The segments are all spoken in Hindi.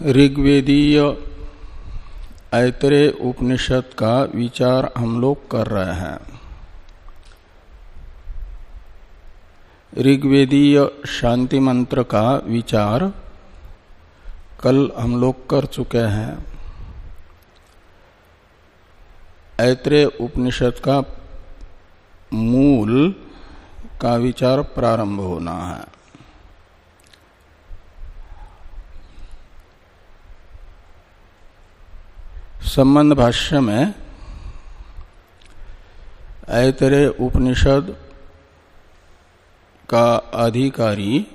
ऋग्वेदीय ऐतरे उपनिषद का विचार हम लोग कर रहे हैं। ऋग्वेदीय शांति मंत्र का विचार कल हम लोग कर चुके हैं। ऐतरे उपनिषद का मूल का विचार प्रारंभ होना है। संबंध भाष्य में ऐतरे उपनिषद का अधिकारी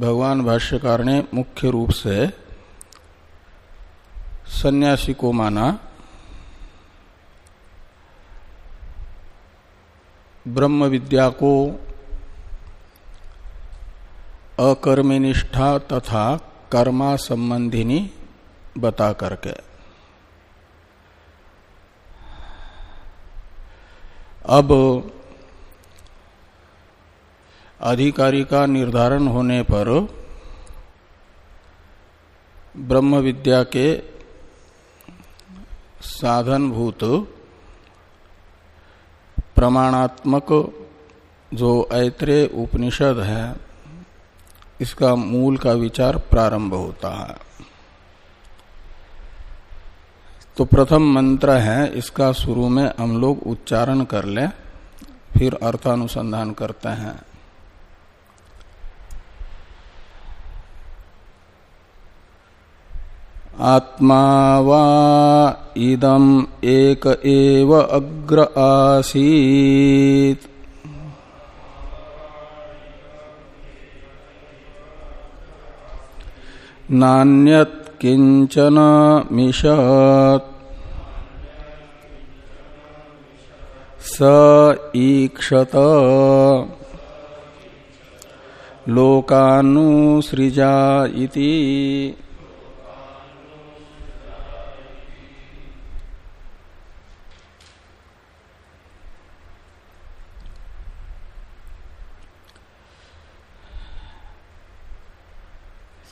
भगवान भाष्यकार ने मुख्य रूप से सन्यासी को माना ब्रह्म विद्या को अकर्मनिष्ठा तथा कर्मा संबंधिनी बता करके। अब अधिकारी का निर्धारण होने पर ब्रह्म विद्या के साधनभूत प्रमाणात्मक जो ऐत्रे उपनिषद है, इसका मूल का विचार प्रारंभ होता है। तो प्रथम मंत्र है, इसका शुरू में हम लोग उच्चारण कर ले, फिर अर्थानुसंधान करते हैं। आत्मा वा इदम एक एव अग्र आसीत। नान्यत किंचन मिशत स ईक्षत। लोकानुसृजा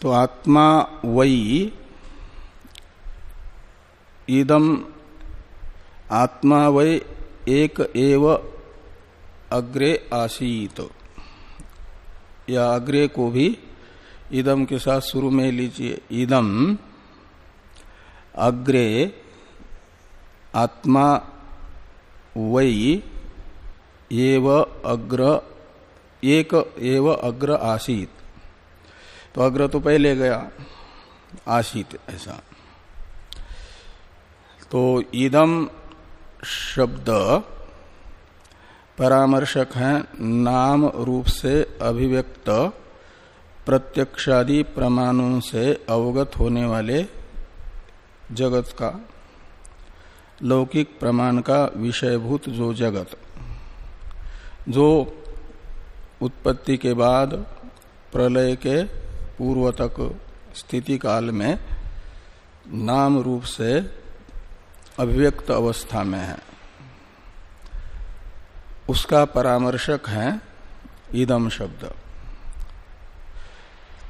तो आत्मा वही इदम आत्मा वै एक एव अग्रे आसीत। या अग्रे को भी इदम के साथ शुरू में लीजिए। इदम अग्रे आत्मा वही एव अग्र एक एव अग्र आसीत। तो अग्र तो पहले गया आशित ऐसा। तो इदम शब्द परामर्शक है, नाम रूप से अभिव्यक्त, प्रत्यक्षादि प्रमाणों से अवगत होने वाले जगत का, लौकिक प्रमाण का विषयभूत जो जगत, जो उत्पत्ति के बाद प्रलय के पूर्व तक स्थिति काल में नाम रूप से अभिव्यक्त अवस्था में है। उसका परामर्शक है ईदम शब्द।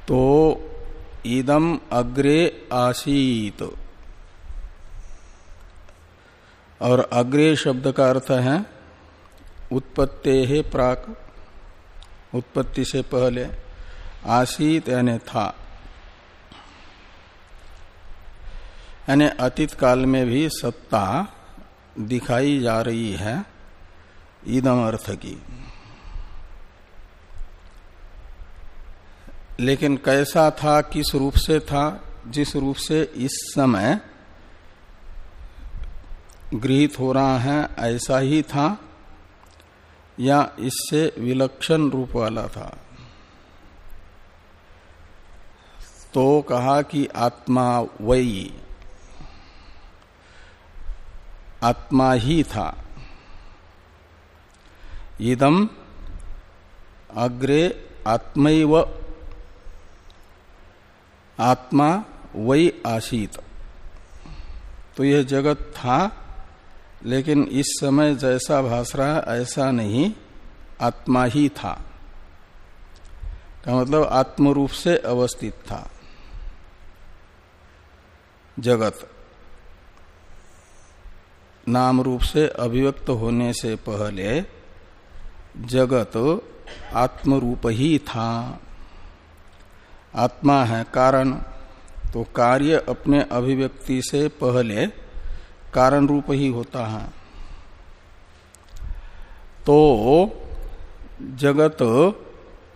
तो ईदम अग्रे आसीत। और अग्रे शब्द का अर्थ है उत्पत्ते है प्राक, उत्पत्ति से पहले आसीत यानी था। यानी अतीत काल में भी सत्ता दिखाई जा रही है ईदम अर्थ की। लेकिन कैसा था, किस रूप से था, जिस रूप से इस समय गृहित हो रहा है, ऐसा ही था या इससे विलक्षण रूप वाला था? तो कहा कि आत्मा वही आत्मा ही था। इदम अग्रे आत्मैव आत्मा वही आशीत तो यह जगत था, लेकिन इस समय जैसा भाष रहा, ऐसा नहीं, आत्मा ही था। का मतलब आत्म रूप से अवस्थित था। जगत। नाम रूप से अभिव्यक्त होने से पहले जगत आत्म रूप ही था। आत्मा है कारण तो कार्य अपने अभिव्यक्ति से पहले कारण रूप ही होता है। तो जगत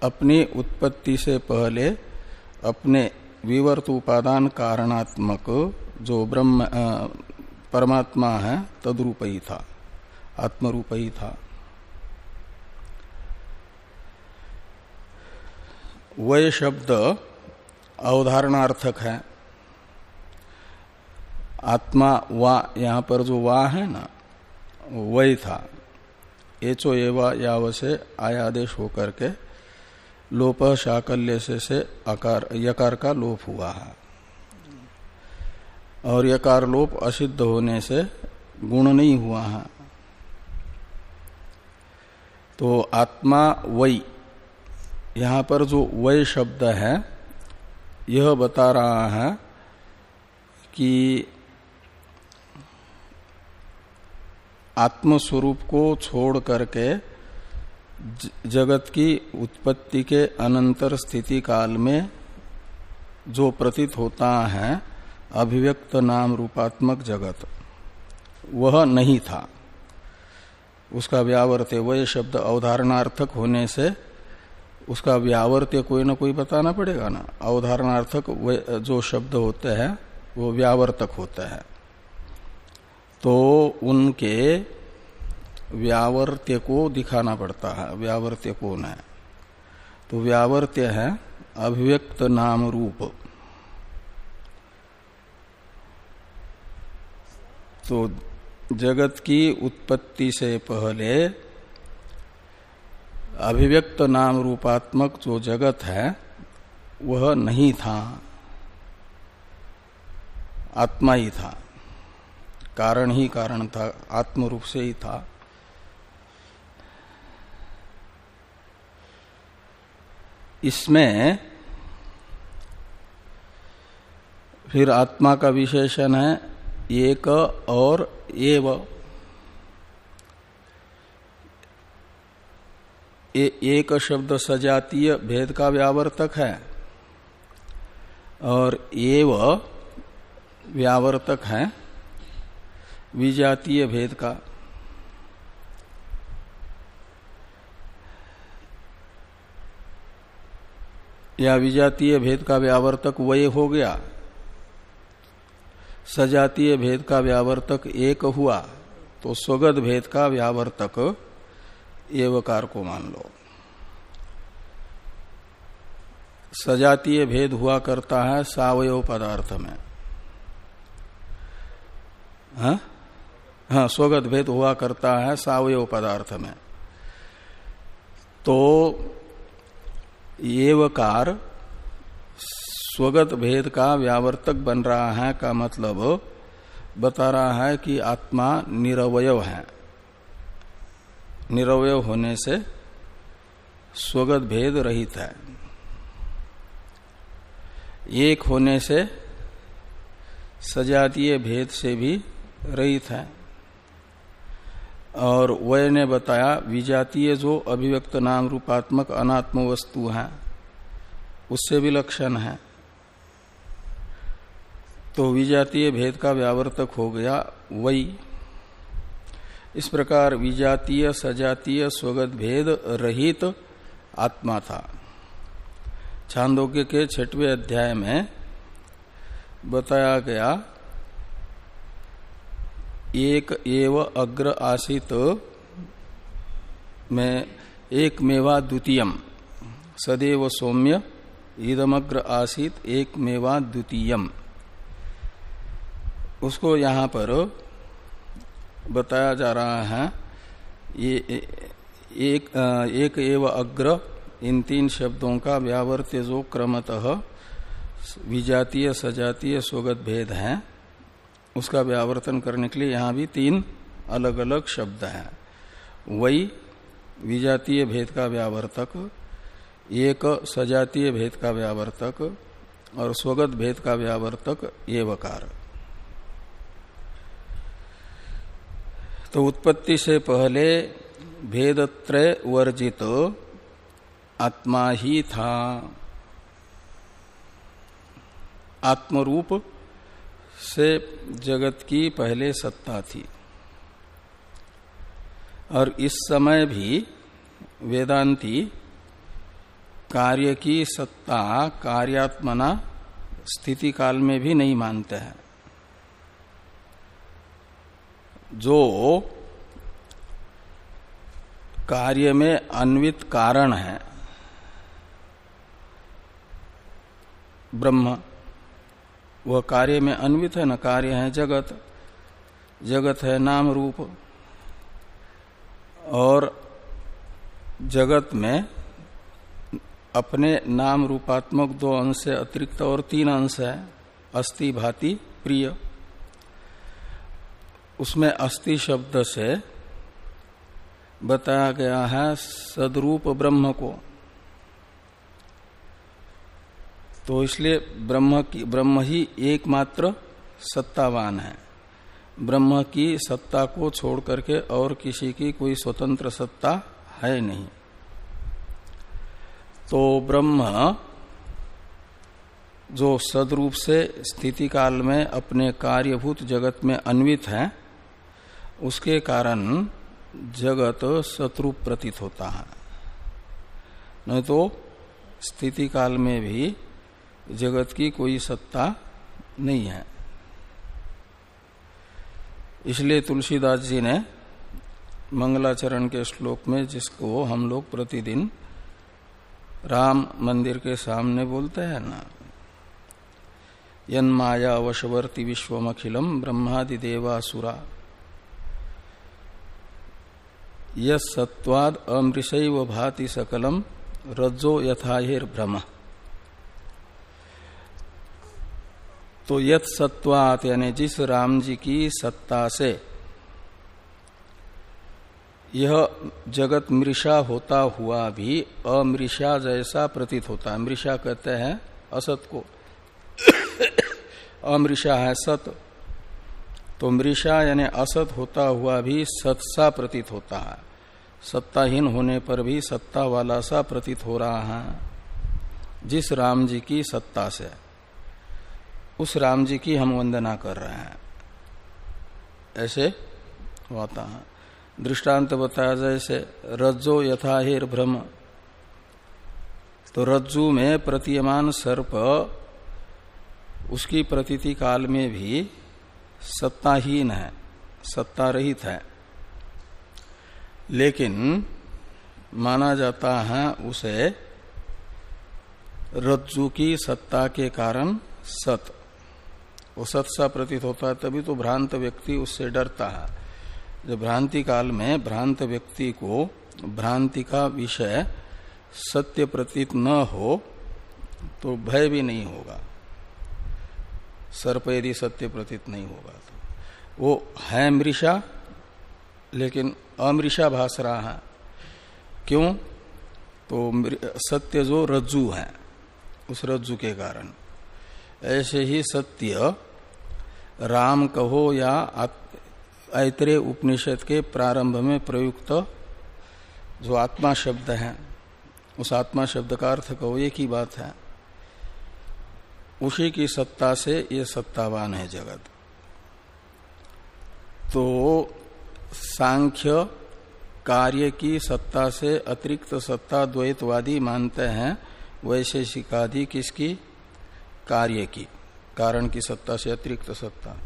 अपनी उत्पत्ति से पहले अपने विवर्त उपादान कारणात्मक जो ब्रह्म परमात्मा है तदरूप ही था आत्मरूप ही था। वह शब्द अवधारणार्थक है। आत्मा वा यहाँ पर जो वा है ना वही था। एचो एवा याव से आयादेश होकर के लोप शाकल्य से, से आकार यकार का लोप हुआ है। और यकार लोप असिद्ध होने से गुण नहीं हुआ है। तो आत्मा वही यहाँ पर जो वय शब्द है, यह बता रहा है कि आत्मस्वरूप को छोड़ करके जगत की उत्पत्ति के अनंतर स्थिति काल में जो प्रतीत होता है अभिव्यक्त नाम रूपात्मक जगत। वह नहीं था। उसका व्यावर्त वह शब्द अवधारणार्थक होने से उसका व्यावर्त्य कोई ना कोई बताना पड़ेगा ना। अवधारणार्थक जो शब्द होते हैं, वो व्यावर्तक होते हैं। तो उनके व्यावर्त्य को दिखाना पड़ता है। व्यावर्त्य कौन है? तो व्यावर्त्य है अभिव्यक्त नाम रूप। तो जगत की उत्पत्ति से पहले अभिव्यक्त नाम रूपात्मक जो जगत है, वह नहीं था। आत्मा ही था। कारण ही कारण था आत्म रूप से ही था। इसमें फिर आत्मा का विशेषण है एक और एव। ए, एक शब्द सजातीय भेद का व्यावर्तक है। और एव व्यावर्तक है विजातीय भेद का। या विजातीय भेद का व्यावर्तक वय हो गया। सजातीय भेद का व्यावर्तक एक हुआ तो स्वगत भेद का व्यावर्तक एवकार को मान लो। सजातीय भेद हुआ करता है सावयव पदार्थ में। हाँ? हाँ स्वगत भेद हुआ करता है सावयव पदार्थ में। तो एवकार स्वगत भेद का व्यावर्तक बन रहा है का मतलब बता रहा है कि आत्मा निरवय है। निरवय होने से स्वगत भेद रहित है। एक होने से सजातीय भेद से भी रहित है। और वह ने बताया, विजातीय जो अभिव्यक्त नाम रूपात्मक अनात्म वस्तु है, उससे भी लक्षण है। तो विजातीय भेद का व्यावर्तक हो गया, वही। इस प्रकार विजातीय, सजातीय, स्वगत भेद रहित आत्मा था। छांदोग्य के छठवें अध्याय में बताया गया, एक एव अग्र आसित में एक मेवा द्वितीयम, सदैव सौम्य, इदमग्र आसित एक मेवा द्वितीयम। उसको यहाँ पर बताया जा रहा है। ये एक एक एव अग्र, इन तीन शब्दों का व्यावर्त्य जो क्रमतः विजातीय, सजातीय, स्वगत भेद है। उसका व्यावर्तन करने के लिए यहाँ भी तीन अलग अलग शब्द हैं। वही विजातीय भेद का व्यावर्तक, एक सजातीय भेद का व्यावर्तक, और स्वगत भेद का व्यावर्तक ये वकार तो उत्पत्ति से पहले भेदत्रय वर्जित आत्मा ही था। आत्मरूप से जगत की पहले सत्ता थी। और इस समय भी वेदांती कार्य की सत्ता, कार्यात्मना स्थिति काल में भी नहीं मानते हैं। जो कार्य में अन्वित कारण है, ब्रह्म, वह कार्य में अन्वित है, न कार्य है जगत जगत है नाम रूप, और जगत में अपने नाम रूपात्मक दो अंश से अतिरिक्त और तीन अंश है अस्थि भाति, प्रिय। उसमें अस्थि शब्द से बताया गया है सदरूप ब्रह्म को। तो इसलिए ब्रह्म की, ब्रह्म ही एकमात्र सत्तावान है। ब्रह्म की सत्ता को छोड़ करके और किसी की कोई स्वतंत्र सत्ता है नहीं। तो ब्रह्म जो सदरूप से स्थिति काल में अपने कार्यभूत जगत में अन्वित है उसके कारण जगत शत्रु प्रतीत होता है। नहीं तो स्थिति काल में भी जगत की कोई सत्ता नहीं है। इसलिए तुलसीदास जी ने मंगलाचरण के श्लोक में जिसको हम लोग प्रतिदिन राम मंदिर के सामने बोलते हैं ना यन माया वशवर्ती विश्वमखिलम ब्रह्मादि यत्वाद अमृषैव भाति सकलम रज्जो यथाहिर भ्रम तो यथ सत्वात यानी जिस राम जी की सत्ता से यह जगत मृषा होता हुआ भी अमृषा जैसा प्रतीत होता है। मृषा कहते हैं असत को। अमृषा है सत। तो मृषा यानी असत होता हुआ भी सत्सा प्रतीत होता है। सत्ताहीन होने पर भी सत्ता वाला सा प्रतीत हो रहा है, जिस राम जी की सत्ता से। उस राम जी की हम वंदना कर रहे हैं। ऐसे होता है। दृष्टांत बताया जैसे रज्जो यथाहिर भ्रम तो रज्जु में प्रतीयमान सर्प, उसकी प्रतीति काल में भी सत्ताहीन है सत्ता रहित है। लेकिन माना जाता है उसे रज्जु की सत्ता के कारण सत। वो सत सा प्रतीत होता है, तभी तो भ्रांत व्यक्ति उससे डरता है। जब भ्रांति काल में भ्रांत व्यक्ति को भ्रांति का विषय सत्य प्रतीत न हो तो भय भी नहीं होगा। सर्प यदि सत्य प्रतीत नहीं होगा तो। वो है मृषा, लेकिन अमृषा भाष रहा है। क्यों? तो सत्य जो रज्जु है, उस रज्जु के कारण। ऐसे ही सत्य राम कहो या ऐतरे उपनिषद के प्रारंभ में प्रयुक्त जो आत्मा शब्द है, उस आत्मा शब्द का अर्थ कहो, एक ही बात है। उसी की सत्ता से ये सत्तावान है जगत। तो सांख्य कार्य की सत्ता से अतिरिक्त सत्ता द्वैतवादी मानते हैं, वैशेषिकादि किसकी? कार्य की, कारण की सत्ता से अतिरिक्त सत्ता।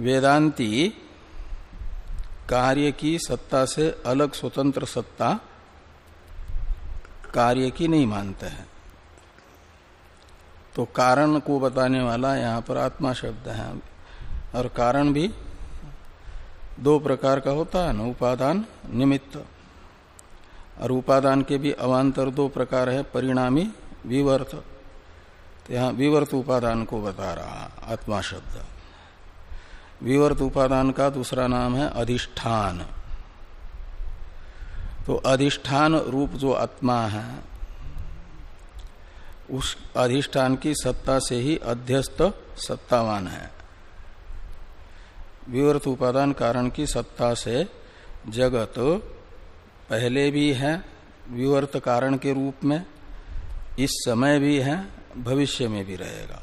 वेदांती कार्य की सत्ता से अलग स्वतंत्र सत्ता कार्य की नहीं मानते हैं। तो कारण को बताने वाला यहाँ पर आत्मा शब्द है। और कारण भी दो प्रकार का होता है, ना उपादान, निमित्त। और उपादान के भी अवान्तर दो प्रकार है, परिणामी, विवर्त। तो यहाँ विवर्त उपादान को बता रहा आत्मा शब्द। विवर्त उपादान का दूसरा नाम है अधिष्ठान। तो अधिष्ठान रूप जो आत्मा है उस अधिष्ठान की सत्ता से ही अध्यस्त सत्तावान है। विवर्त उपादान कारण की सत्ता से जगत पहले भी है, विवर्त कारण के रूप में, इस समय भी है, भविष्य में भी रहेगा।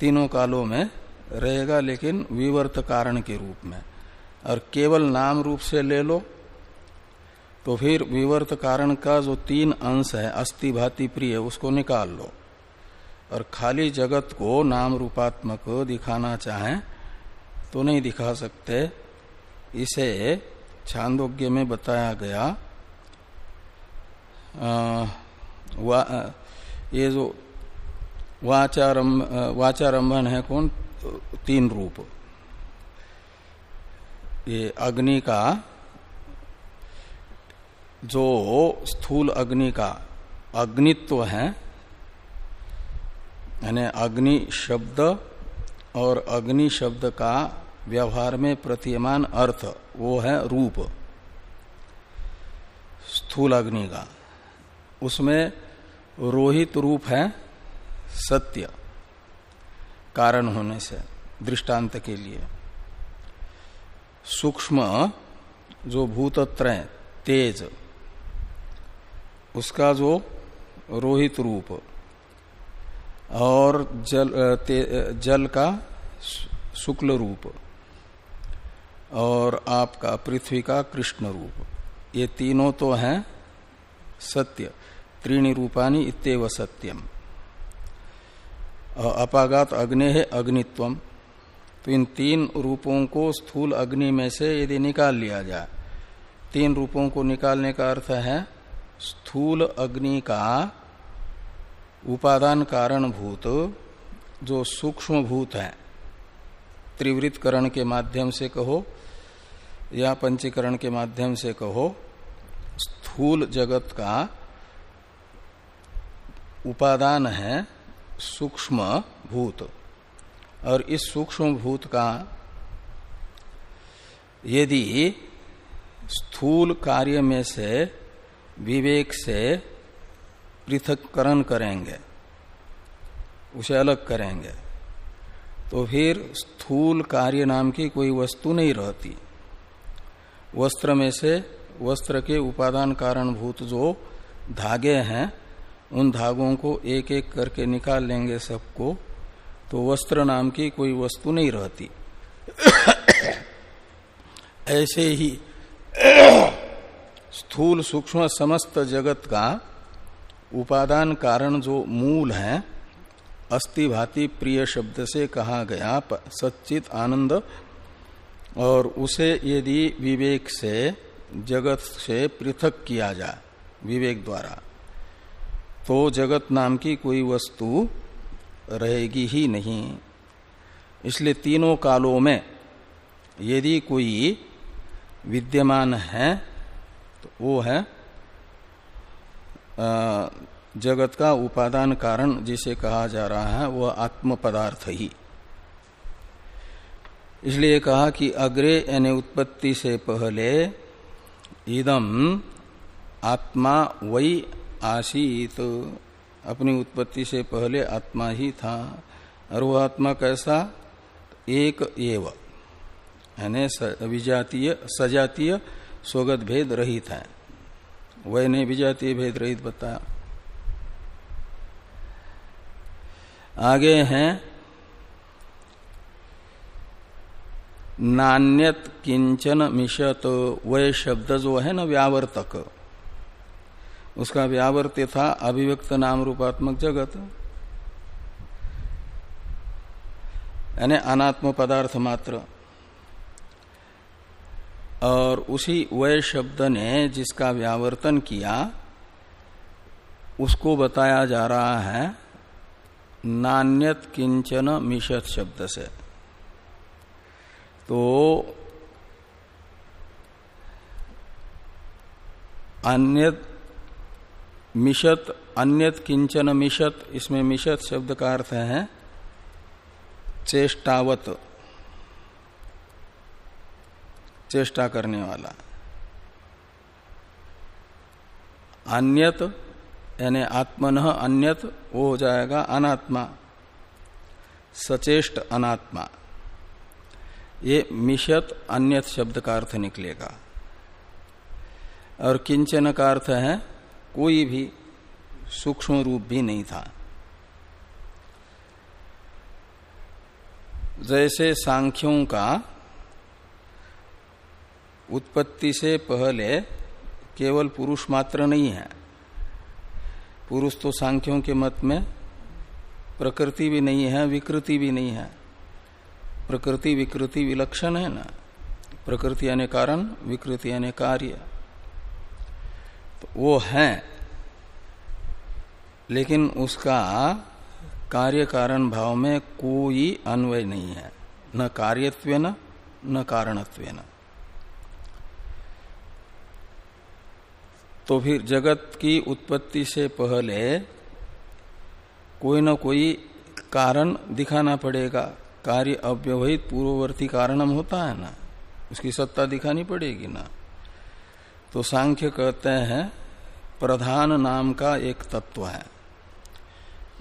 तीनों कालों में रहेगा लेकिन विवर्त कारण के रूप में। और केवल नाम रूप से ले लो तो फिर विवर्त कारण का जो तीन अंश है अस्थि भाति प्रिय उसको निकाल लो। और खाली जगत को नाम रूपात्मक दिखाना चाहें तो नहीं दिखा सकते। इसे छांदोग्य में बताया गया आ, ये जो वाचारंभ वाचारंभन है कौन? तीन रूप। ये अग्नि का जो स्थूल अग्नि का अग्नित्व है, यानी अग्नि शब्द और अग्नि शब्द का व्यवहार में प्रतीयमान अर्थ, वो है रूप, स्थूल अग्नि का। उसमें रोहित रूप है सत्य, कारण होने से, दृष्टांत के लिए। सूक्ष्म जो भूतत्रय, तेज उसका जो रोहित रूप और जल जल का शुक्ल रूप और आपका पृथ्वी का कृष्ण रूप। ये तीनों तो हैं सत्य, त्रीणी रूपानी इतव सत्यम अपागात अग्नि है अग्नित्वम तो इन तीन रूपों को स्थूल अग्नि में से यदि निकाल लिया जाए, तीन रूपों को निकालने का अर्थ है स्थूल अग्नि का उपादान कारण भूत जो सूक्ष्म भूत है त्रिवृतकरण के माध्यम से कहो, या पंचीकरण के माध्यम से कहो, स्थूल जगत का उपादान है सूक्ष्म भूत और इस सूक्ष्म भूत का यदि स्थूल कार्य में से विवेक से पृथककरण करेंगे, उसे अलग करेंगे। तो फिर स्थूल कार्य नाम की कोई वस्तु नहीं रहती। वस्त्र में से वस्त्र के उपादान कारण भूत जो धागे हैं, उन धागों को एक एक करके निकाल लेंगे सबको तो वस्त्र नाम की कोई वस्तु नहीं रहती। ऐसे ही स्थूल सूक्ष्म समस्त जगत का उपादान कारण जो मूल है अस्थि प्रिय शब्द से कहा गया सच्चित आनंद, और उसे यदि विवेक से, जगत से पृथक किया जाए विवेक द्वारा तो जगत नाम की कोई वस्तु रहेगी ही नहीं। इसलिए तीनों कालों में यदि कोई विद्यमान है तो वो है जगत का उपादान कारण जिसे कहा जा रहा है, वह आत्म पदार्थ ही। इसलिए कहा कि अग्रे यानी उत्पत्ति से पहले इदम आत्मा वही आशीत अपनी उत्पत्ति से पहले आत्मा ही था, और वह आत्मा कैसा? एक एव, यानी विजातीय, सजातीय स्वगत भेद रहित है। वह ने विजातीय भेद रहित बताया आगे हैं, नान्यत किंचन मिशत वह शब्द जो है ना व्यावर्तक, उसका व्यावर्त्य था अभिव्यक्त नाम रूपात्मक जगत। यानी अनात्म पदार्थ मात्र। और उसी वय शब्द ने जिसका व्यावर्तन किया, उसको बताया जा रहा है, नान्यत किंचन मिशत शब्द से। तो अन्य मिशत अन्यत किंचन मिशत इसमें मिशत शब्द का अर्थ है, चेष्टावत। चेष्टा करने वाला। अन्यत, यानी आत्मन अन्यत, वो हो जाएगा अनात्मा। सचेष्ट अनात्मा। ये मिशत अन्यत शब्द का अर्थ निकलेगा। और किंचन का अर्थ है, कोई भी सूक्ष्म रूप भी नहीं था। जैसे सांख्यों का उत्पत्ति से पहले केवल पुरुष मात्र नहीं है। पुरुष तो सांख्यों के मत में प्रकृति भी नहीं है विकृति भी नहीं है। प्रकृति विकृति विलक्षण है ना। प्रकृति यानी कारण विकृति यानी कार्य। तो वो है। लेकिन उसका कार्य कारण भाव में कोई अन्वय नहीं है। न कार्यत्व न, न कारणत्व न। तो फिर जगत की उत्पत्ति से पहले कोई न कोई कारण दिखाना पड़ेगा। कार्य अव्यवहित पूर्ववर्ती कारणम होता है ना? उसकी सत्ता दिखानी पड़ेगी ना? तो सांख्य कहते हैं, प्रधान नाम का एक तत्व है।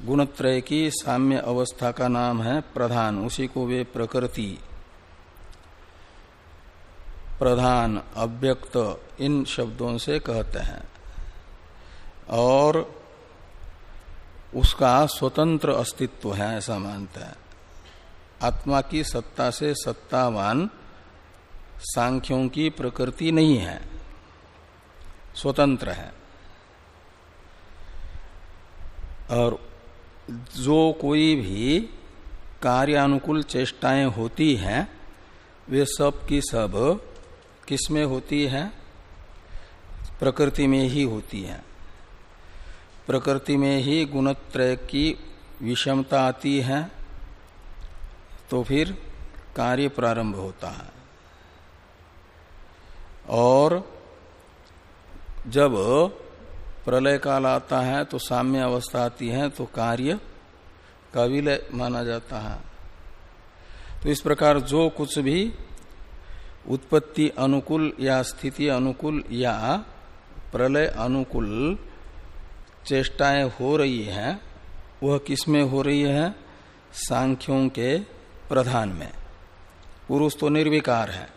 गुणत्रय की साम्य अवस्था का नाम है प्रधान, उसी को वे प्रकृति। प्रधान अव्यक्त इन शब्दों से कहते हैं और उसका स्वतंत्र अस्तित्व है, ऐसा मानते हैं। आत्मा की सत्ता से सत्तावान सांख्यों की प्रकृति नहीं है, स्वतंत्र है। और जो कोई भी कार्यानुकूल चेष्टाएँ होती हैं, वे सब की सब किसमें होती है? प्रकृति में ही होती है। प्रकृति में ही गुणत्रय की विषमता आती है तो फिर कार्य प्रारंभ होता है। और जब प्रलय काल आता है तो साम्य अवस्था आती है तो कार्य का विलय माना जाता है। तो इस प्रकार जो कुछ भी उत्पत्ति अनुकूल या स्थिति अनुकूल या प्रलय अनुकूल चेष्टाएँ हो रही हैं, वह किसमें हो रही है? सांख्यों के प्रधान में। पुरुष तो निर्विकार है,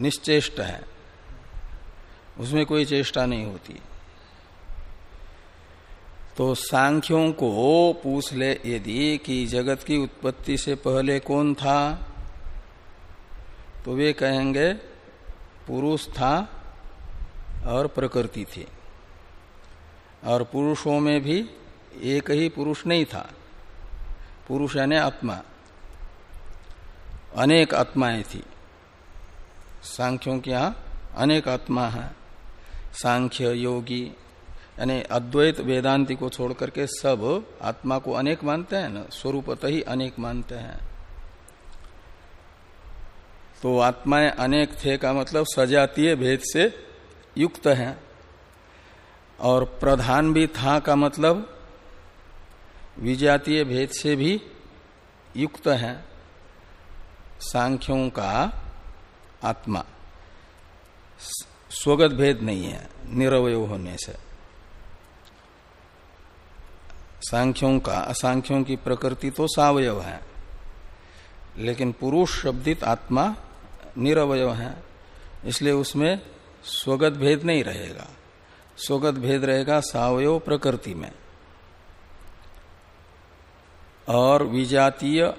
निश्चेष्ट है, उसमें कोई चेष्टा नहीं होती। तो सांख्यों को पूछ ले यदि कि जगत की उत्पत्ति से पहले कौन था? तो वे कहेंगे, पुरुष था और प्रकृति थी। और पुरुषों में भी एक ही पुरुष नहीं था। पुरुष यानी आत्मा। अनेक आत्माएँ थी। सांख्यों के यहाँ अनेक आत्मा है। सांख्य, योगी, यानी अद्वैत वेदांति को छोड़ करके सब आत्मा को अनेक मानते हैं ना? स्वरूपत ही अनेक मानते हैं। तो आत्माएँ अनेक थे का मतलब सजातीय भेद से युक्त है। और प्रधान भी था का मतलब विजातीय भेद से भी युक्त है सांख्यों का आत्मा। स्वगत भेद नहीं है, निरवय होने से। सांख्यों का असंख्यों की प्रकृति तो सावयव है, लेकिन पुरुष शब्दित आत्मा निरवय है, इसलिए उसमें स्वगत भेद नहीं रहेगा। स्वगत भेद रहेगा सावयव प्रकृति में। और विजातीय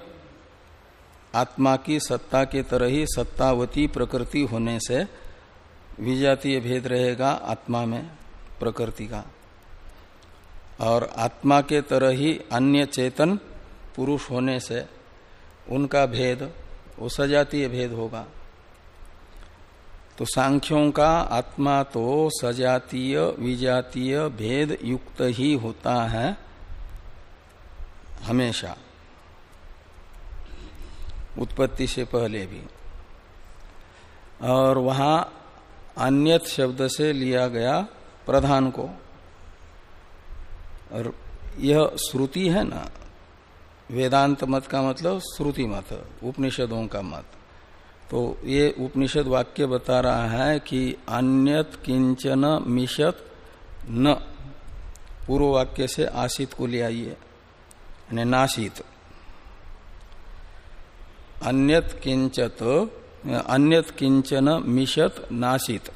आत्मा की सत्ता के तरह ही सत्तावती प्रकृति होने से विजातीय भेद रहेगा आत्मा में, प्रकृति का। और आत्मा के तरह ही अन्य चेतन पुरुष होने से उनका भेद, वो सजातीय भेद होगा। तो सांख्यों का आत्मा तो सजातीय, विजातीय, भेद युक्त ही होता है हमेशा। उत्पत्ति से पहले भी। और वहाँ अन्यत शब्द से लिया गया प्रधान को। और यह श्रुति है ना? वेदांत मत का मतलब श्रुति मत, उपनिषदों का मत। तो ये उपनिषद वाक्य बता रहा है कि अन्यत किंचन मिशत न। पूर्व वाक्य से आशित को ले आइए, यानी नाशित अन्यत किंचत, अन्यत किंचन मिशत नाशित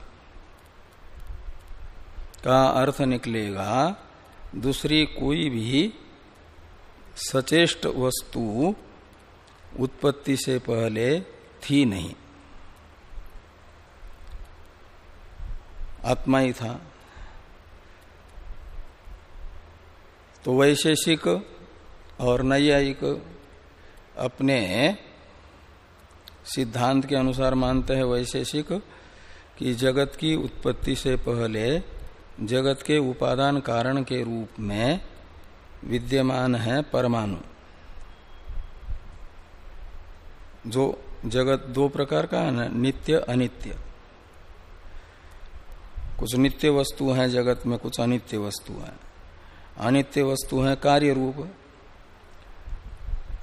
का अर्थ निकलेगा, दूसरी कोई भी सचेष्ट वस्तु उत्पत्ति से पहले थी नहीं। आत्मा ही था। तो वैशेषिक और नैयायिक अपने सिद्धांत के अनुसार मानते हैं वैशेषिक कि जगत की उत्पत्ति से पहले जगत के उपादान कारण के रूप में विद्यमान है परमाणु। जो जगत दो प्रकार का है ना, नित्य, अनित्य। कुछ नित्य वस्तु है जगत में, कुछ अनित्य वस्तु है। अनित्य वस्तु है कार्य रूप।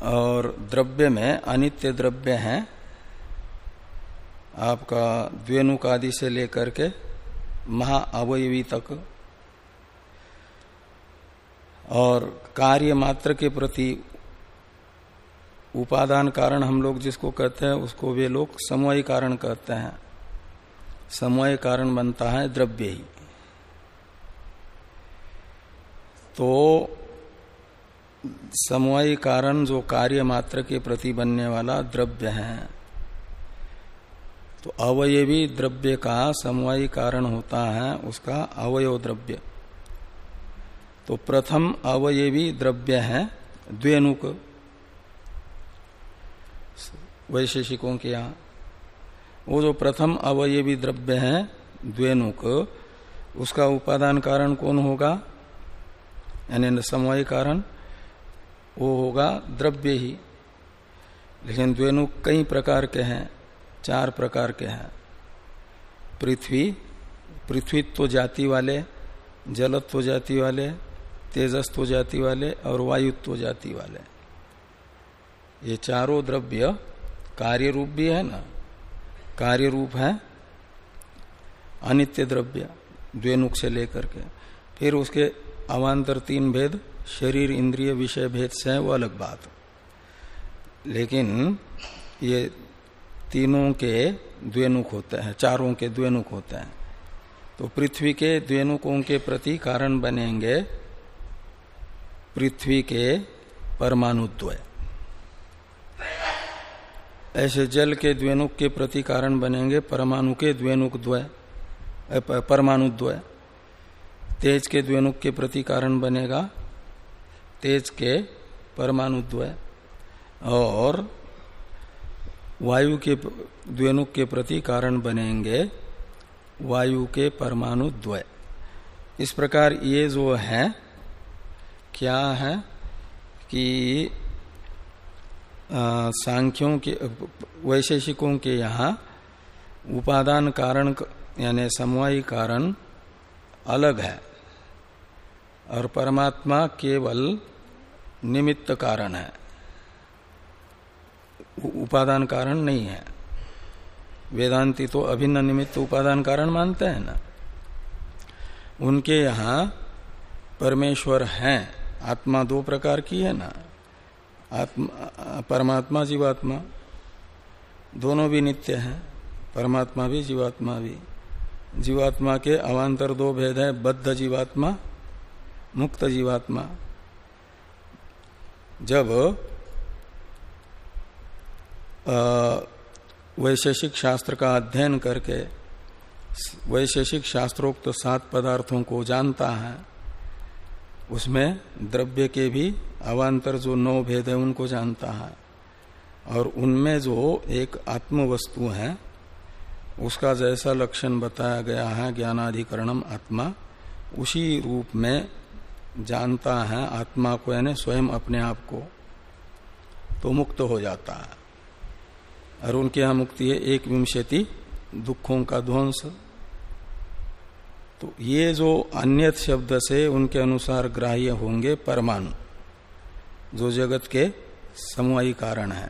और द्रव्य में अनित्य द्रव्य है, आपका द्वेनुक आदि से लेकर के महाअवयवी तक। और कार्य मात्र के प्रति उपादान कारण हम लोग जिसको कहते हैं, उसको वे लोग समवाय कारण कहते हैं। समवाय कारण बनता है द्रव्य ही। तो समवाय कारण जो कार्य मात्र के प्रति बनने वाला द्रव्य है। तो अवयवी द्रव्य का समवायी कारण होता है, उसका अवयव द्रव्य। तो प्रथम अवयवी द्रव्य है, द्वेनुक। वैशेषिकों के यहाँ। वो जो प्रथम अवयवी द्रव्य है द्वेनुक उसका उपादान कारण कौन होगा? यानी समवाय कारण वो होगा द्रव्य ही। लेकिन द्वेनुक कई प्रकार के हैं, चार प्रकार के हैं। पृथ्वी, पृथ्वीत्व जाति वाले, जलत्व जाति वाले तेजस्व जाति वाले और वायुत्व जाति वाले। ये चारों द्रव्य कार्य रूप भी है ना? कार्य रूप है, अनित्य द्रव्य द्वेनुक से लेकर के। फिर उसके अवान्तर तीन भेद, शरीर, इंद्रिय, विषय भेद से है, वो अलग बात। लेकिन ये तीनों के द्वेनुक होते हैं, चारों के द्वेनुक होते हैं। तो पृथ्वी के द्वेनुकों के प्रति कारण बनेंगे पृथ्वी के परमाणु द्वय ऐसे जल के द्वेनुक के प्रति कारण बनेंगे परमाणु के द्वेनुक द्वय परमाणु द्वय। तेज के द्वेनुक के प्रति कारण बनेगा तेज के परमाणु द्वय और वायु के द्वेनुक के प्रति कारण बनेंगे वायु के परमाणु द्वय। इस प्रकार ये जो है, क्या है कि सांख्यों के, वैशेषिकों के यहाँ उपादान कारण यानी समवायी कारण अलग है और परमात्मा केवल निमित्त कारण है। उपादान कारण नहीं है। वेदांति तो अभिन्न निमित्त उपादान कारण मानते हैं ना। उनके यहाँ परमेश्वर हैं, आत्मा दो प्रकार की है ना। आत्मा, परमात्मा जीवात्मा, दोनों भी नित्य हैं, परमात्मा भी जीवात्मा भी। जीवात्मा के अवान्तर दो भेद है, बद्ध जीवात्मा, मुक्त जीवात्मा। जब वैशेषिक शास्त्र का अध्ययन करके, वैशेषिक शास्त्रोक्त तो सात पदार्थों को जानता है, उसमें द्रव्य के भी अवान्तर जो नौ भेद है, उनको जानता है। और उनमें जो एक आत्म वस्तु है, उसका जैसा लक्षण बताया गया है, ज्ञानाधिकरणम आत्मा, उसी रूप में जानता है आत्मा को, यानी स्वयं अपने आप को तो मुक्त हो जाता है। और उनके यहाँ मुक्ति है एक विंशति, दुखों का ध्वंस। तो ये जो अन्य शब्द से उनके अनुसार ग्राह्य होंगे परमाणु। जो जगत के समवायी कारण है।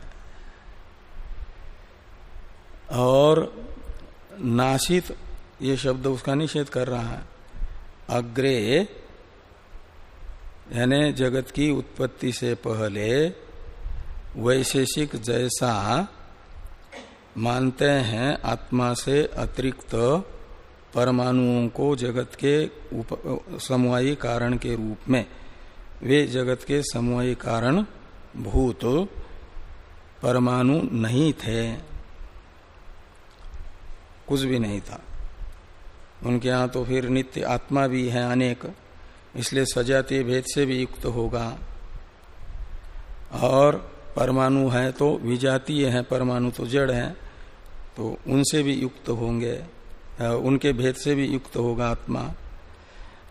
और नाशित ये शब्द उसका निषेध कर रहा है। अग्रे, यानी जगत की उत्पत्ति से पहले वैशेषिक जैसा मानते हैं आत्मा से अतिरिक्त परमाणुओं को जगत के समवायी कारण के रूप में। वे जगत के समवायी कारण भूत परमाणु नहीं थे। कुछ भी नहीं था। उनके यहाँ तो फिर नित्य आत्मा भी है अनेक, इसलिए सजातीय भेद से भी युक्त होगा। और परमाणु है तो विजातीय है, परमाणु तो जड़ है तो उनसे भी युक्त होंगे उनके भेद से भी युक्त होगा आत्मा।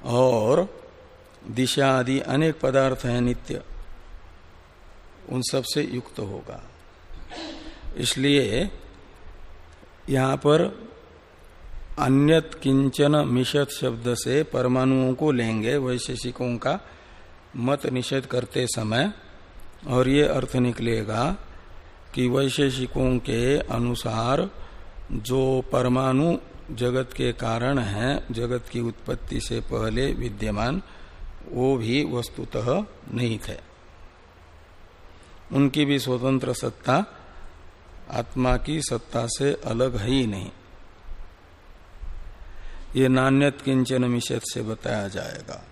और दिशा आदि अनेक पदार्थ हैं नित्य। उन सबसे युक्त होगा। इसलिए यहाँ पर अन्यत किंचन मिशत शब्द से परमाणुओं को लेंगे, वैशेषिकों का मत निषेध करते समय, और ये अर्थ निकलेगा कि वैशेषिकों के अनुसार जो परमाणु जगत के कारण है, जगत की उत्पत्ति से पहले विद्यमान वो भी वस्तुतः नहीं थे। उनकी भी स्वतंत्र सत्ता आत्मा की सत्ता से अलग है ही नहीं। ये नान्यत किंचन मिशत से बताया जाएगा।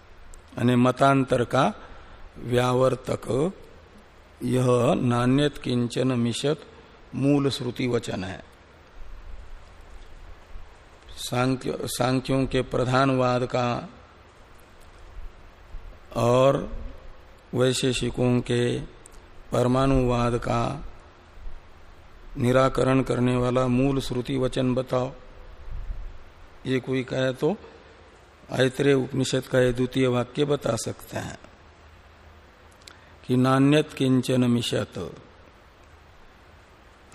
यानी मतांतर का व्यावर्तक यह नान्यत किंचन मिशत मूल श्रुति वचन है। सांख्यों के प्रधानवाद का और वैशेषिकों के परमाणुवाद का निराकरण करने वाला मूल श्रुति वचन बताओ। ये कोई कहे तो आयत्रे उपनिषद का ये द्वितीय वाक्य बता सकते हैं कि नान्यत किंचन मिशत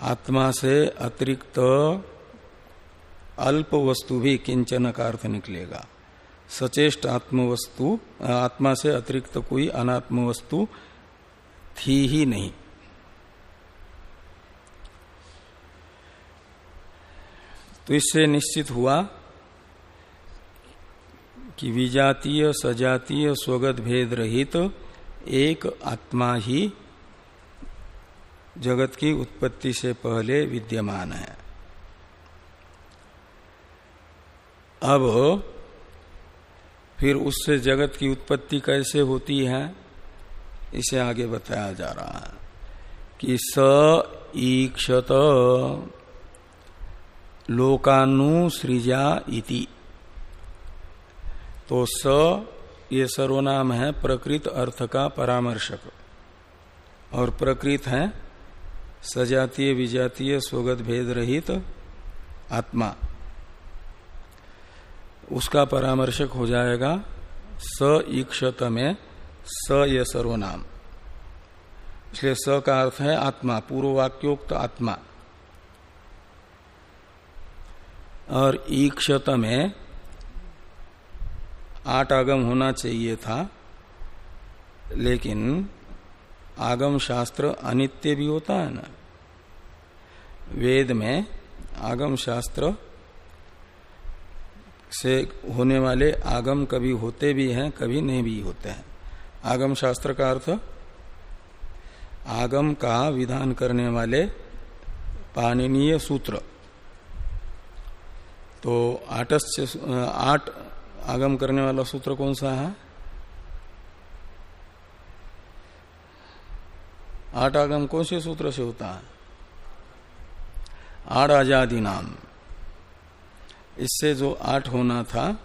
आत्मा से अतिरिक्त अल्प वस्तु भी किंचन का अर्थ निकलेगा। सचेष्ट आत्म वस्तु आत्मा से अतिरिक्त कोई अनात्म वस्तु थी ही नहीं। तो इससे निश्चित हुआ कि विजातीय, सजातीय, स्वगत भेद रहित तो एक आत्मा ही जगत की उत्पत्ति से पहले विद्यमान है। अब फिर उससे जगत की उत्पत्ति कैसे होती है? इसे आगे बताया जा रहा है कि स ईक्षत लोकानुसृजा इति। तो स ये सर्वनाम है प्रकृत अर्थ का परामर्शक। और प्रकृत है सजातीय, विजातीय, स्वगत, भेद रहित आत्मा। उसका परामर्शक हो जाएगा स ईक्षत में स ये सर्वनाम। इसलिए स का अर्थ है आत्मा पूर्व वाक्योक्त आत्मा। और ईक्षत में आठ आगम होना चाहिए था, लेकिन आगम शास्त्र अनित्य भी होता है ना। वेद में आगम शास्त्र से होने वाले आगम कभी होते भी हैं, कभी नहीं भी होते हैं। आगम शास्त्र का अर्थ, आगम का विधान करने वाले पाणनीय सूत्र। तो आटस्य आठ आगम करने वाला सूत्र कौन सा है? आठ आगम कौन से सूत्र से होता है? आठ आज़ादी नाम। इससे जो आठ होना था,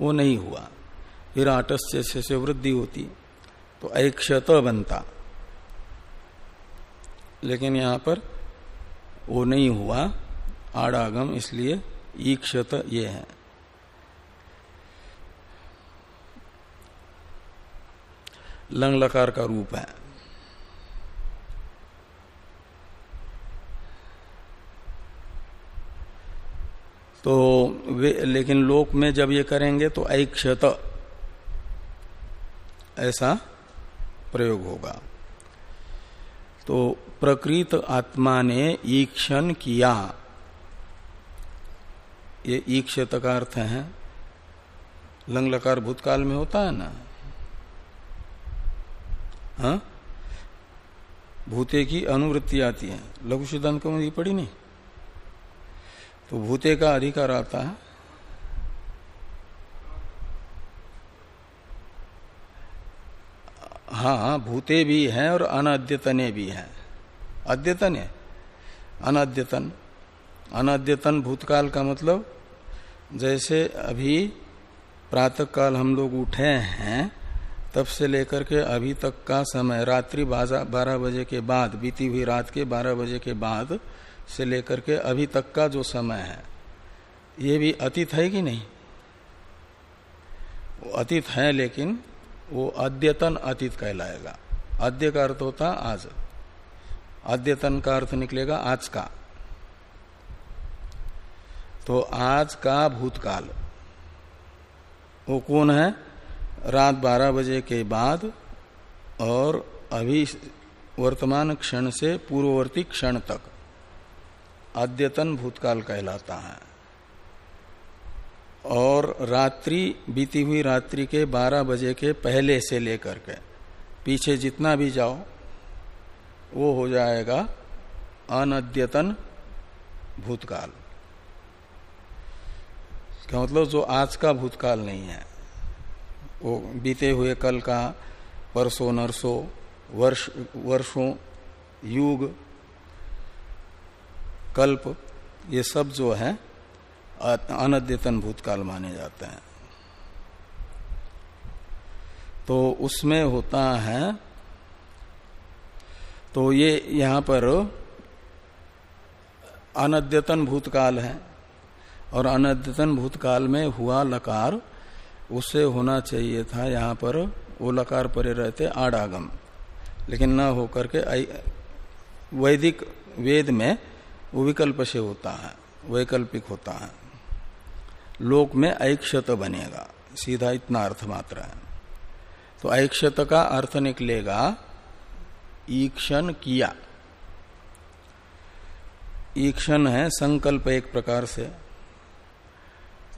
वो नहीं हुआ। फिर आटस्य से वृद्धि होती तो ऐक्षत बनता। लेकिन यहाँ पर वो नहीं हुआ। आड़ागम इसलिए ईक्षत ये है। लंग लकार का रूप है। तो वे, लेकिन लोक में जब ये करेंगे तो ऐक्षत, ऐसा प्रयोग होगा। तो प्रकृत आत्मा ने ईक्षण किया। ये ईक्षत का अर्थ है लंग लकार भूतकाल में होता है ना? हा? भूते की अनुवृत्ति आती है। लघु सिद्धांत को पड़ी नहीं? तो भूते का अधिकार आता है। हाँ, हाँ भूते भी हैं और अनाद्यतने भी हैं। अद्यतन है। अनाद्यतन। अनाद्यतन भूतकाल का मतलब जैसे अभी प्रातः काल हम लोग उठे हैं तब से लेकर के अभी तक का समय रात्रि बारह बजे के बाद बीती हुई रात के बारह बजे के बाद से लेकर के अभी तक का जो समय है, ये भी अतीत है कि नहीं? वो अतीत है लेकिन वो अद्यतन अतीत कहलाएगा। अद्य का अर्थ होता आज। अद्यतन का अर्थ निकलेगा आज का। तो आज का भूतकाल। वो कौन है? रात 12 बजे के बाद और अभी वर्तमान क्षण से पूर्ववर्ती क्षण तक। अद्यतन भूतकाल कहलाता है। और रात्रि बीती हुई रात्रि के 12 बजे के पहले से लेकर के, पीछे जितना भी जाओ, वो हो जाएगा अनद्यतन भूतकाल। क्या मतलब जो आज का भूतकाल नहीं है, वो बीते हुए कल का, परसों, नरसों, वर्ष, वर्षों, युग कल्प, ये सब जो है अनद्यतन भूतकाल माने जाते हैं। तो उसमें होता है तो ये यहाँ पर अनद्यतन भूतकाल है, और अनद्यतन भूतकाल में हुआ लकार उससे होना चाहिए था यहाँ पर, वो लकार परे रहते आड़ागम, लेकिन न होकर के वैदिक वेद में वो विकल्प से होता है, वैकल्पिक होता है। लोक में ऐक्षत बनेगा, सीधा इतना अर्थ मात्र है। तो ऐक्षत का अर्थ निकलेगा, ईक्षण किया। ईक्षण है संकल्प एक प्रकार से।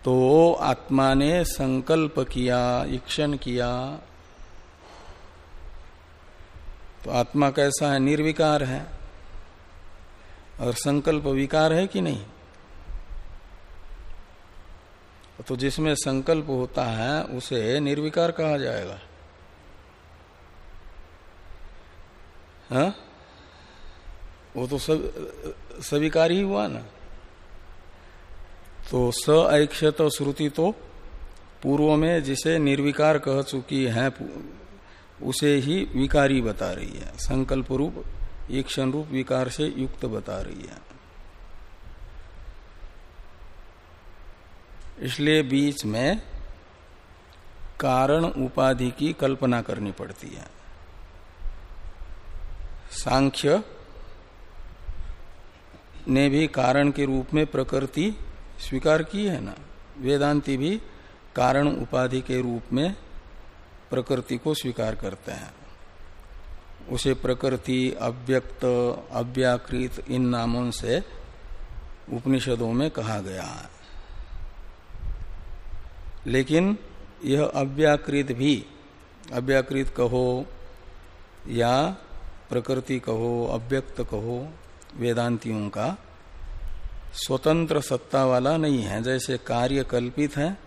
तो आत्मा ने संकल्प किया, ईक्षण किया। तो आत्मा कैसा है? निर्विकार है। और संकल्प विकार है कि नहीं? तो जिसमें संकल्प होता है, उसे निर्विकार कहा जाएगा। हा? वो तो सब, स्वीकार ही हुआ ना। तो स ऐक्षत श्रुति तो पूर्व में जिसे निर्विकार कह चुकी है, उसे ही विकारी बता रही है। संकल्प रूप ईक्षण रूप विकार से युक्त बता रही है। इसलिए बीच में कारण उपाधि की कल्पना करनी पड़ती है। सांख्य ने भी कारण के रूप में प्रकृति स्वीकार की है ना? वेदांति भी कारण उपाधि के रूप में प्रकृति को स्वीकार करते हैं। उसे प्रकृति, अव्यक्त, अव्याकृत इन नामों से उपनिषदों में कहा गया है। लेकिन यह अव्याकृत भी, अव्याकृत कहो या प्रकृति कहो, अव्यक्त कहो, वेदांतियों का स्वतंत्र सत्ता वाला नहीं है। जैसे कार्य कल्पित है,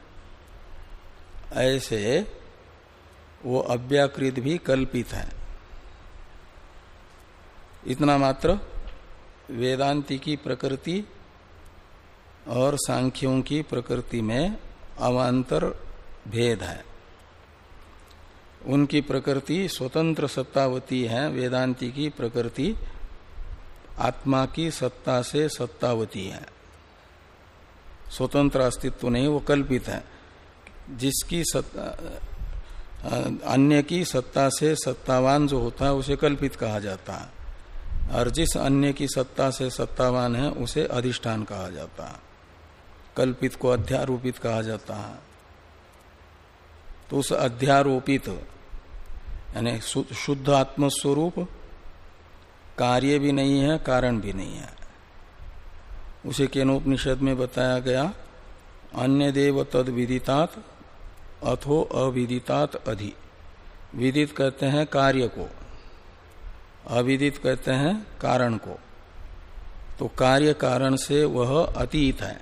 ऐसे वो अव्याकृत भी कल्पित है। इतना मात्र वेदांति की प्रकृति और सांख्यों की प्रकृति में अवान्तर भेद है। उनकी प्रकृति स्वतंत्र सत्तावती है, वेदांति की प्रकृति आत्मा की सत्ता से सत्तावती है। स्वतंत्र अस्तित्व नहीं, वो कल्पित है। जिसकी सत्ता, अन्य की सत्ता से सत्तावान जो होता है, उसे कल्पित कहा जाता है। और जिस अन्य की सत्ता से सत्तावान है, उसे अधिष्ठान कहा जाता है। कल्पित को अध्यारोपित कहा जाता है। तो उस अध्यारोपित, यानी शुद्ध आत्मस्वरूप, कार्य भी नहीं है, कारण भी नहीं है। उसे केनोपनिषद में बताया गया, अन्य देव तद विदितात अथो अविदितात अधि। विदित कहते हैं कार्य को। अविदित कहते हैं कारण को। तो कार्य कारण से वह अतीत है।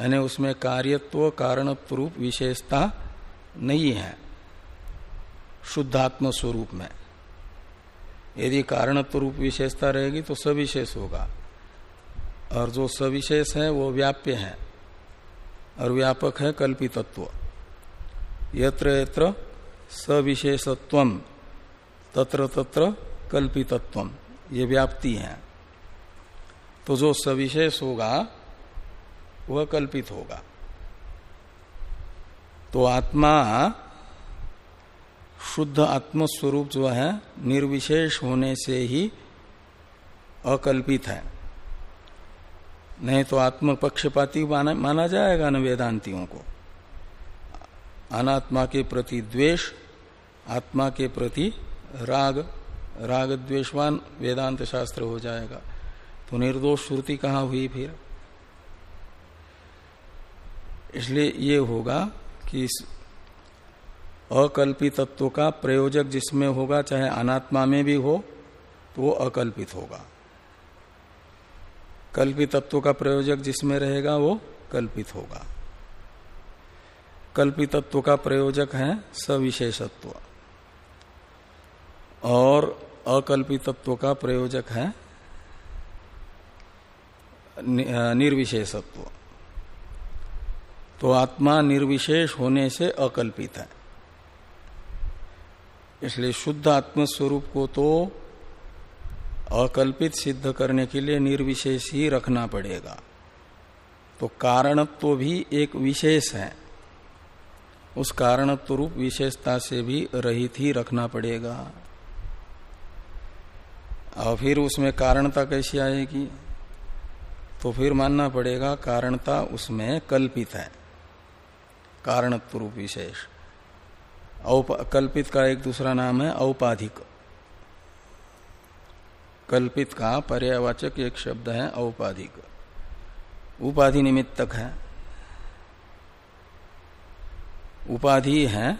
यानी उसमें कार्यत्व कारण रूप विशेषता नहीं है। शुद्धात्म स्वरूप में। यदि कारणत्व रूप विशेषता रहेगी तो सविशेष होगा। और जो सविशेष है वो व्याप्य है। और व्यापक है कल्पितत्व। यत्र यत्र सविशेषत्व तत्र तत्र कल्पितत्व। ये व्याप्ति है। तो जो सविशेष होगा वह कल्पित होगा। तो आत्मा शुद्ध आत्मस्वरूप जो है निर्विशेष होने से ही अकल्पित है। नहीं तो आत्म पक्षपाती माना, माना जाएगा न वेदांतियों को। अनात्मा के प्रति द्वेष आत्मा के प्रति राग राग द्वेषवान वेदांत शास्त्र हो जाएगा। तो निर्दोष श्रुति कहाँ हुई फिर? इसलिए ये होगा कि इस अकल्पित तत्व का प्रयोजक जिसमें होगा, चाहे अनात्मा में भी हो तो वो अकल्पित होगा। कल्पित तत्व का प्रयोजक जिसमें रहेगा, वो कल्पित होगा। कल्पित तत्व का प्रयोजक है सविशेषत्व। और अकल्पितत्व का प्रयोजक है निर्विशेषत्व। तो आत्मा निर्विशेष होने से अकल्पित है। इसलिए शुद्ध आत्म स्वरूप को तो अकल्पित सिद्ध करने के लिए निर्विशेष ही रखना पड़ेगा। तो कारणत्व भी एक विशेष है। उस कारणत्व रूप विशेषता से भी रहित ही रखना पड़ेगा। और फिर उसमें कारणता कैसी आएगी? तो फिर मानना पड़ेगा, कारणता उसमें कल्पित है। कारणत्व रूप विशेष। कल्पित का एक दूसरा नाम है औपाधिक। कल्पित का पर्यावाचक एक शब्द है औपाधिक। उपाधि निमित्तक है। उपाधि है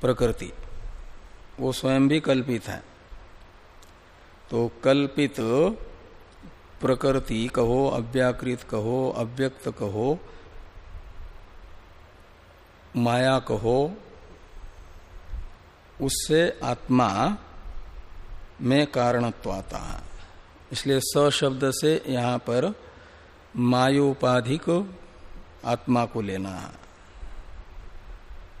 प्रकृति। वो स्वयं भी कल्पित है। तो कल्पित प्रकृति कहो, अव्याकृत कहो, अव्यक्त कहो, माया कहो, उससे आत्मा में कारणत्व आता है। इसलिए स शब्द से यहाँ पर मायोपाधिक आत्मा को लेना है।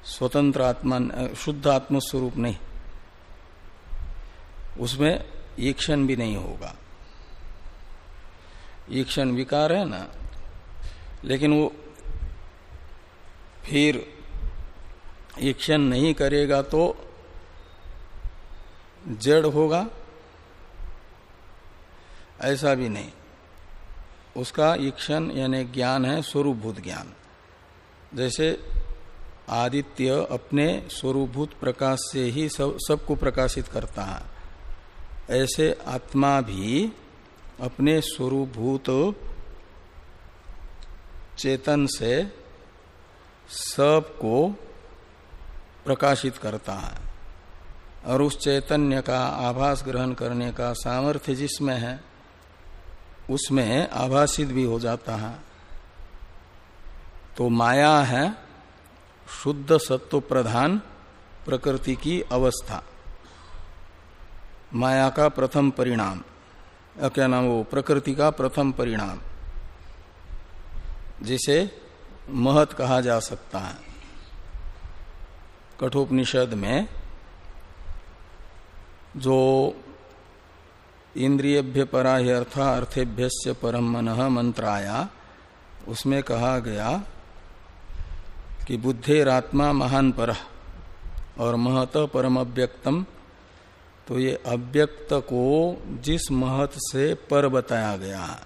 स्वतंत्र आत्मा, शुद्ध आत्म स्वरूप नहीं। उसमें ईक्षण भी नहीं होगा। ईक्षण विकार है ना, लेकिन वो फिर ईक्षण नहीं करेगा तो जड़ होगा, ऐसा भी नहीं। उसका ईक्षण यानी ज्ञान है, स्वरूपभूत ज्ञान। जैसे आदित्य अपने स्वरूपभूत प्रकाश से ही सब, सबको प्रकाशित करता है। ऐसे आत्मा भी अपने स्वरूपभूत चेतन से सबको प्रकाशित करता है। और उस चैतन्य का आभास ग्रहण करने का सामर्थ्य जिसमें है, उसमें आभासित भी हो जाता है। तो माया है शुद्ध सत्व प्रधान प्रकृति की अवस्था। माया का प्रथम परिणाम क्या नाम वो, प्रकृति का प्रथम परिणाम, जिसे महत कहा जा सकता है। कठोपनिषद में जो इंद्रियभ्य परा ही अर्था अर्थेभ्य परम मन मंत्राया, उसमें कहा गया कि बुद्धेरात्मा महान पर और महत परम अव्यक्तम तो ये अव्यक्त को जिस महत से पर बताया गया है,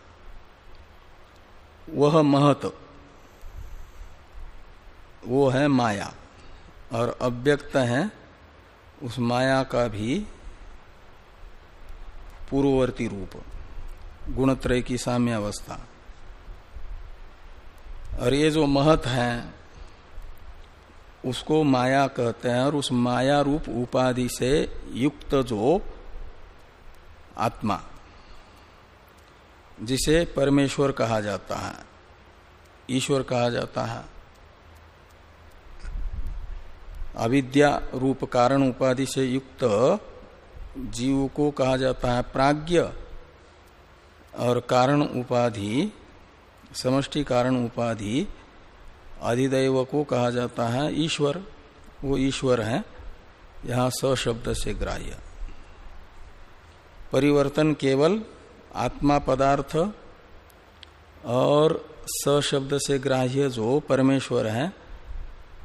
वह महत, वो है माया। और अव्यक्त है, उस माया का भी पूर्ववर्ती रूप, गुणत्रय की साम्य अवस्था और ये जो महत है उसको माया कहते हैं और उस माया रूप उपाधि से युक्त जो आत्मा, जिसे परमेश्वर कहा जाता है, ईश्वर कहा जाता है। अविद्या रूप कारण उपाधि से युक्त जीव को कहा जाता है प्राज्ञ, और कारण उपाधि, समष्टि कारण उपाधि अधिदैव को कहा जाता है, ईश्वर, वो ईश्वर है, यहाँ शब्द से ग्राह्य। परिवर्तन केवल आत्मा पदार्थ और शब्द से ग्राह्य जो परमेश्वर है,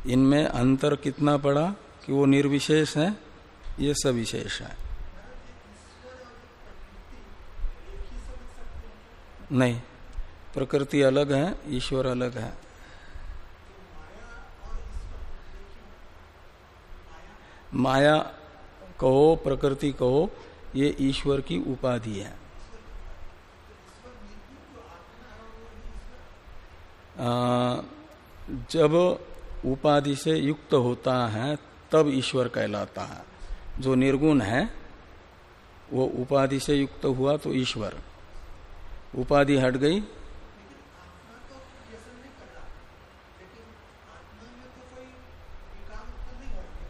इनमें अंतर कितना पड़ा कि वो निर्विशेष है, ये सविशेष है। नहीं, प्रकृति अलग है, ईश्वर अलग है। माया कहो, प्रकृति कहो, ये ईश्वर की उपाधि है। जब उपाधि से युक्त होता है, तब ईश्वर कहलाता है। जो निर्गुण है, वो उपाधि से युक्त हुआ तो ईश्वर। उपाधि हट गई।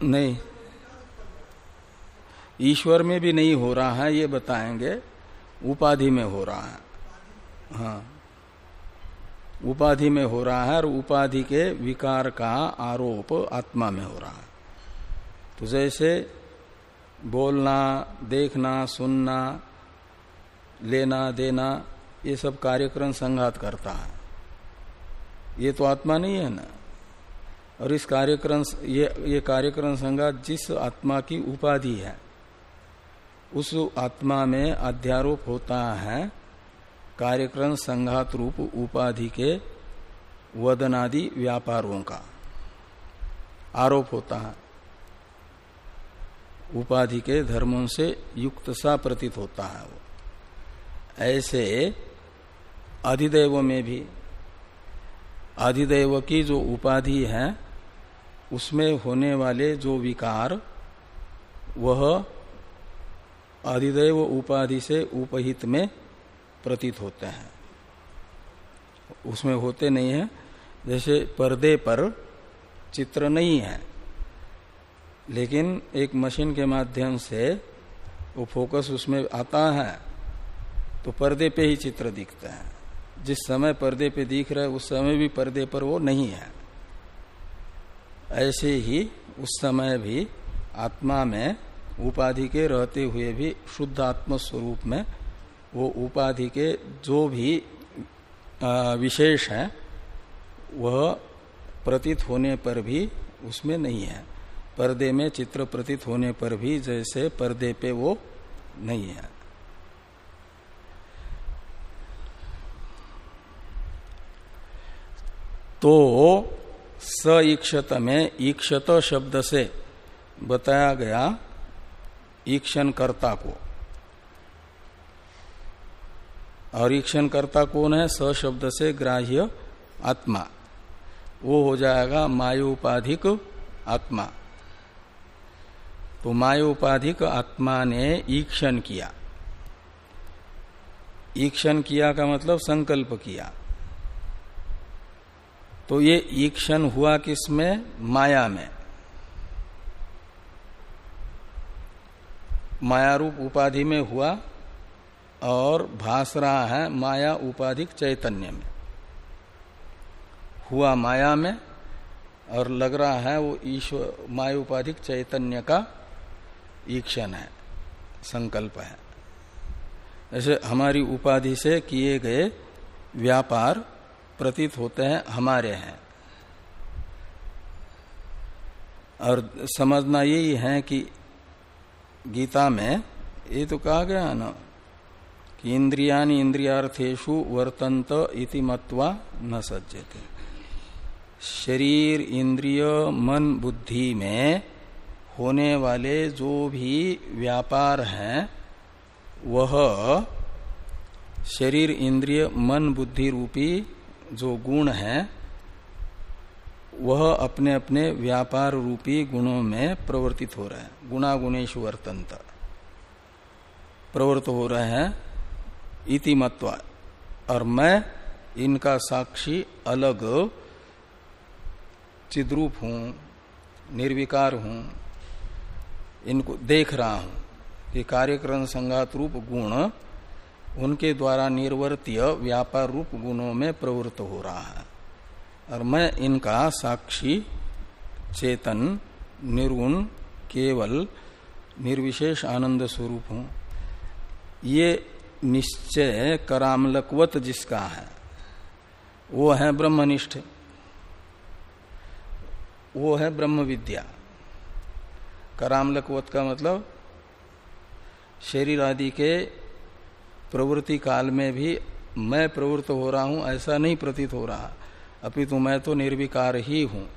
नहीं। ईश्वर में भी नहीं हो रहा है, ये बताएँगे। उपाधि में हो रहा है। हाँ। उपाधि में हो रहा है और उपाधि के विकार का आरोप आत्मा में हो रहा है। तो जैसे बोलना, देखना, सुनना, लेना, देना, ये सब कार्यक्रम संघात करता है। ये तो आत्मा नहीं है ना। और इस कार्यक्रम, ये ये कार्यक्रम संघात जिस आत्मा की उपाधि है उस आत्मा में अध्यारोप होता है। कार्यक्रम संघात रूप उपाधि के वदनादि व्यापारों का आरोप होता है। उपाधि के धर्मों से युक्त सा प्रतीत होता है वो। ऐसे अधिदेव में भी, अधिदेव की जो उपाधि है, उसमें होने वाले जो विकार, वह अधिदेव उपाधि से उपहित में प्रतीत होते हैं। उसमें होते नहीं है। जैसे पर्दे पर चित्र नहीं है। लेकिन एक मशीन के माध्यम से वो फोकस उसमें आता है तो पर्दे पे ही चित्र दिखते हैं। जिस समय पर्दे पे दिख रहा है उस समय भी पर्दे पर वो नहीं है। ऐसे ही उस समय भी आत्मा में उपाधि के रहते हुए भी शुद्ध आत्म स्वरूप में वो उपाधि के जो भी विशेष है, वह प्रतीत होने पर भी उसमें नहीं है। पर्दे में चित्र प्रतीत होने पर भी जैसे पर्दे पे वो नहीं है। तो स ईक्षत में ईक्षत शब्द से बताया गया ईक्षण कर्ता को। और ईक्षण कर्ता कौन है? स शब्द से ग्राह्य आत्मा। वो हो जाएगा मायोपाधिक आत्मा। तो मायोपाधिक आत्मा ने ईक्षण किया। ईक्षण किया का मतलब संकल्प किया। तो ये ईक्षण हुआ किसमें? माया में। माया रूप उपाधि में हुआ और भास रहा है माया उपाधिक चैतन्य में। हुआ माया में और लग रहा है वो ईश्वर, माया उपाधिक चैतन्य का ईक्षण है, संकल्प है। ऐसे हमारी उपाधि से किए गए व्यापार प्रतीत होते हैं, हमारे हैं। और समझना यही है कि गीता में, ये तो कहा गया ना, कि इंद्रियानी इंद्रियार्थेशु वर्तंत इति मत्वा न सज्जते। शरीर, इंद्रिय, मन, बुद्धि में होने वाले जो भी व्यापार हैं, वह शरीर, इंद्रिय, मन, बुद्धि रूपी जो गुण है वह अपने अपने व्यापार रूपी गुणों में प्रवर्तित हो रहे हैं। गुणा गुणेश वर्तंत प्रवृत्त हो रहे हैं इति मत्वा और मैं इनका साक्षी अलग चिद्रूप हूँ, निर्विकार हूँ, इनको देख रहा हूँ कि कार्यक्रम संघात रूप गुण उनके द्वारा निर्वर्तीय व्यापार रूप गुणों में प्रवृत्त हो रहा है। और मैं इनका साक्षी, चेतन, निर्गुण, केवल, निर्विशेष आनंद स्वरूप हूँ। ये निश्चय करामलकवत जिसका है, वो है ब्रह्मनिष्ठ। वो है ब्रह्म विद्या करामलकवत का मतलब शरीर आदि के प्रवृत्ति काल में भी मैं प्रवृत्त हो रहा हूँ, ऐसा नहीं प्रतीत हो रहा। अपितु मैं तो निर्विकार ही हूँ।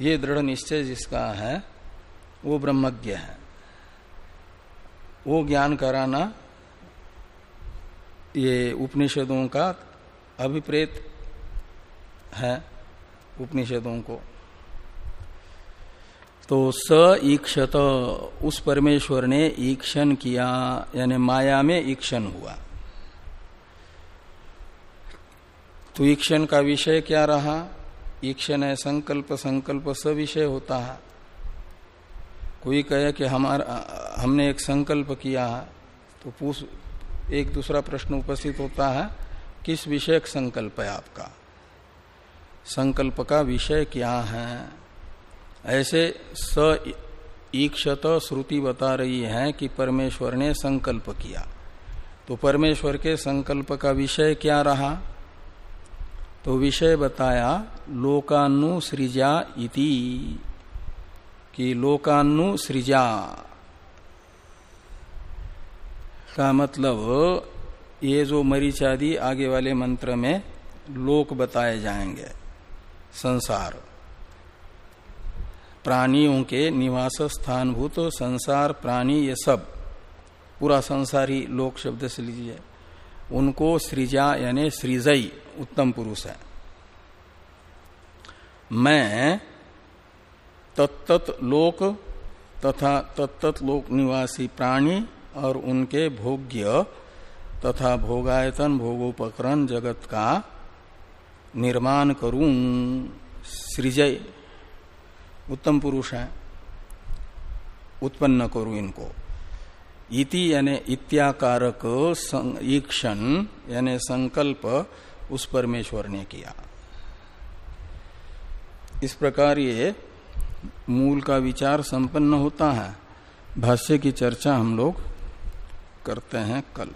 ये दृढ़ निश्चय जिसका है, वो ब्रह्मज्ञ है। वो ज्ञान कराना, ये उपनिषदों का अभिप्रेत है, उपनिषदों को। तो स ईक्षत, उस परमेश्वर ने ईक्षण किया, यानी माया में ईक्षण हुआ। तो ईक्षण का विषय क्या रहा? ईक्षण है संकल्प संकल्प स विषय होता है। कोई कहे कि हमारा, हमने एक संकल्प किया है तो पूछ एक दूसरा प्रश्न उपस्थित होता है, किस विषय संकल्प है आपका? संकल्प का विषय क्या है? ऐसे स ईक्षत श्रुति बता रही है कि परमेश्वर ने संकल्प किया। तो परमेश्वर के संकल्प का विषय क्या रहा? तो विषय बताया लोकानुसृजा इति, कि लोकानु सृजा। का मतलब ये जो मरीचादि आगे वाले मंत्र में लोक बताए जाएँगे, संसार। प्राणियों के निवास स्थानभूत, संसार, प्राणी, ये सब। पूरा संसार लोक शब्द से लीजिए। उनको सृजा यानी सृजई। उत्तम पुरुष है। मैं तत्त लोक तथा तत्त लोक निवासी प्राणी और उनके भोग्य तथा भोगायतन भोगोपकरण जगत का निर्माण करूँ। सृजय। उत्तम पुरुष है। उत्पन्न करूँ इनको। इति यानी इत्याकारक ईक्षण यानी संकल्प उस परमेश्वर ने किया। इस प्रकार ये मूल का विचार संपन्न होता है। भाष्य की चर्चा हम लोग करते हैं कल।